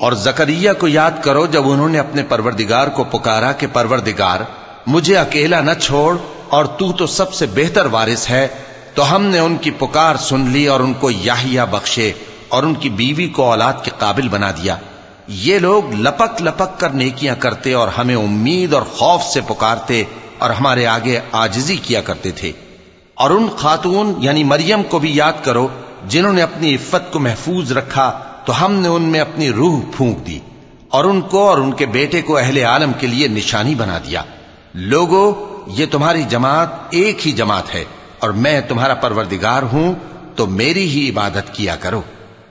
और जकरिया को याद करो जब उन्होंने अपने परवरदिगार को पुकारा कि परवरदिगार मुझे अकेला न छोड़ और तू तो सबसे बेहतर वारिस है तो हमने उनकी पुकार सुन ली और उनको याहिया बख्शे और उनकी बीवी को औलाद के काबिल बना दिया। ये लोग लपक लपक कर नेकियाँ करते और हमें उम्मीद और खौफ से पुकारते और हमारे आगे आजिजी किया करते थे। और उन खातून, यानी मरियम को भी याद करो, जिन्होंने अपनी इफ्फत को महफूज रखा तो हमने उनमें अपनी रूह फूंक दी और उनको और उनके बेटे को अहले आलम के लिए निशानी बना दिया। लोगो, ये तुम्हारी जमात एक ही जमात है। और मैं तुम्हारा परवरदिगार हूं तो मेरी ही इबादत किया करो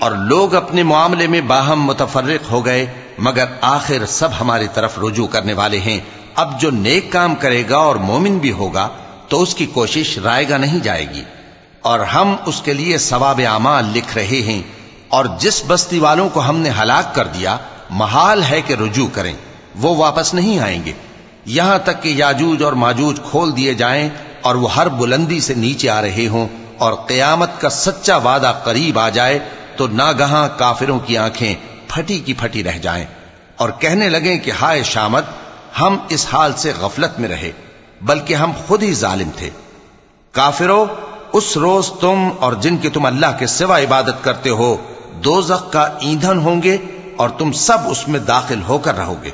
और लोग अपने मामले में बाहम मुतफर्रिक हो गए मगर आखिर सब हमारी तरफ रुजू करने वाले हैं अब जो नेक काम करेगा और मोमिन भी होगा तो उसकी कोशिश रायगा नहीं जाएगी और हम उसके लिए सवाब अमाल लिख रहे हैं और जिस बस्ती वालों को हमने हलाक कर दिया महाल है कि रुजू करें वो वापस नहीं आएंगे यहाँ तक कि याजूज और माजूज खोल दिए जाएँ और वो हर बुलंदी से नीचे आ रहे हों और कयामत का सच्चा वादा करीब आ जाए तो नागहा काफिरों की आँखें फटी की फटी रह जाएँ और कहने लगे कि हाय शामत, हम इस हाल से गफलत में रहे, बल्कि हम खुद ही जालिम थे। काफिरों, उस रोज तुम और जिनकी तुम अल्लाह के सिवा इबादत करते हो दो का ईंधन होंगे और तुम सब उसमें दाखिल होकर रहोगे।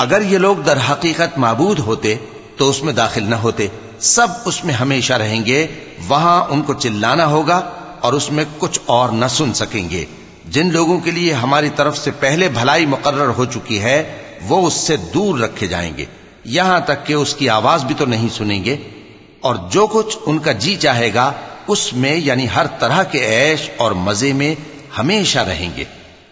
अगर ये लोग दर हकीकत मबूद होते तो उसमें दाखिल न होते। सब उसमें हमेशा रहेंगे, वहाँ उनको चिल्लाना होगा और उसमें कुछ और न सुन सकेंगे। जिन लोगों के लिए हमारी तरफ़ से पहले भलाई मुकर्र हो चुकी है, वो उससे दूर रखे जाएँगे। यहाँ तक कि उसकी आवाज़ भी तो नहीं सुनेंगे। और जो कुछ उनका जी चाहेगा, उसमें यानी हर तरह के ऐश और मज़े में हमेशा रहेंगे।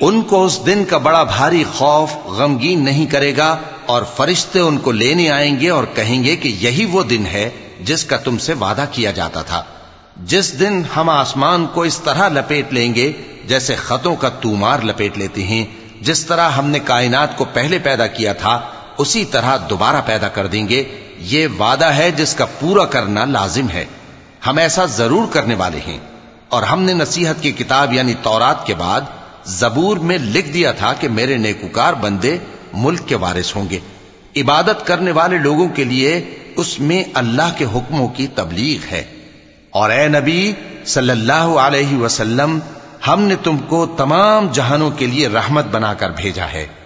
उनको उस दिन का बड़ा भारी खौफ गमगीन नहीं करेगा और फरिश्ते उनको लेने आएंगे और कहेंगे कि यही वो दिन है जिसका तुमसे वादा किया जाता था जिस दिन हम आसमान को इस तरह लपेट लेंगे, जैसे खतों का तूमार लपेट लेते हैं, जिस तरह हमने कायनात को पहले पैदा किया था, उसी तरह दोबारा पैदा कर देंगे। ये वादा है जिसका पूरा करना लाजिम है। हम ऐसा ज़रूर करने वाले हैं। और हमने नसीहत की किताब, यानी तौरात के बाद, जबूर में लिख दिया था कि मेरे नेकुकार बंदे मुल्क के वारिस होंगे। इबादत करने वाले लोगों के लिए उसमें अल्लाह के हुक्मों की तबलीग है। और ए नबी सल्लल्लाहु अलैहि वसल्लम, हमने तुमको तमाम जहानों के लिए रहमत बनाकर भेजा है।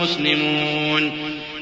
मुस्लिमून।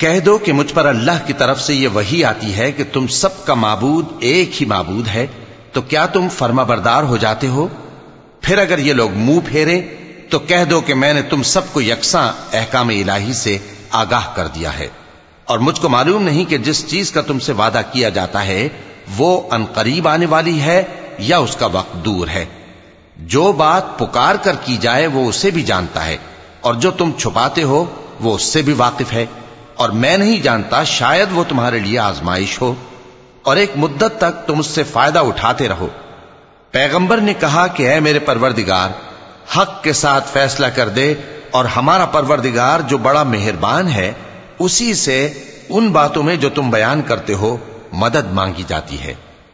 कह दो कि मुझ पर अल्लाह की तरफ से यह वही आती है कि तुम सबका माबूद एक ही माबूद है तो क्या तुम फर्मा बरदार हो जाते हो फिर अगर ये लोग मुंह फेरे तो कह दो कि मैंने तुम सबको यकसा अहकाम इलाही से आगाह कर दिया है और मुझको मालूम नहीं कि जिस चीज का तुमसे वादा किया जाता है वो अनकरीब आने वाली है या उसका वक्त दूर है। जो बात पुकार कर की जाए, वो उसे भी जानता है, और जो तुम छुपाते हो, वो उससे भी वाकिफ है, और मैं नहीं जानता शायद वो तुम्हारे लिए आजमाइश हो। और एक मुद्दत तक तुम उससे फ़ायदा उठाते रहो। पैगंबर ने कहा कि है मेरे परवरदिगार, हक के साथ फैसला कर दे, और हमारा परवरदिगार जो बड़ा मेहरबान है, उसी से उन बातों में जो तुम बयान करते हो मदद मांगी जाती है।